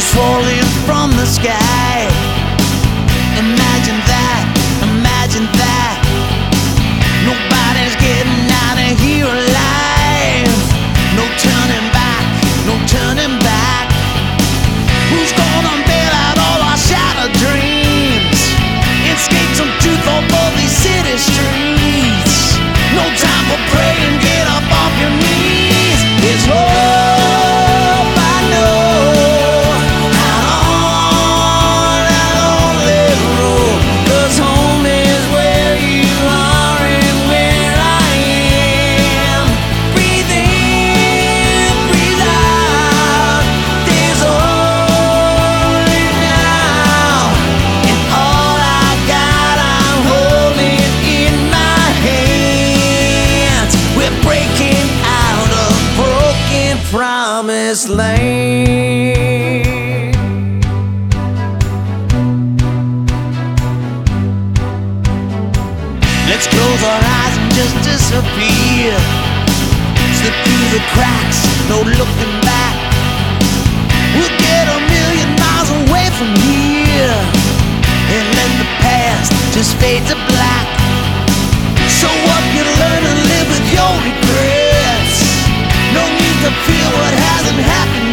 Angels falling from the sky. Imagine that, land. Let's close our eyes and just disappear. Slip through the cracks, no looking back. We'll get a million miles away from here and let the past just fade to black. So what you learn to live with your regrets. No to feel what hasn't happened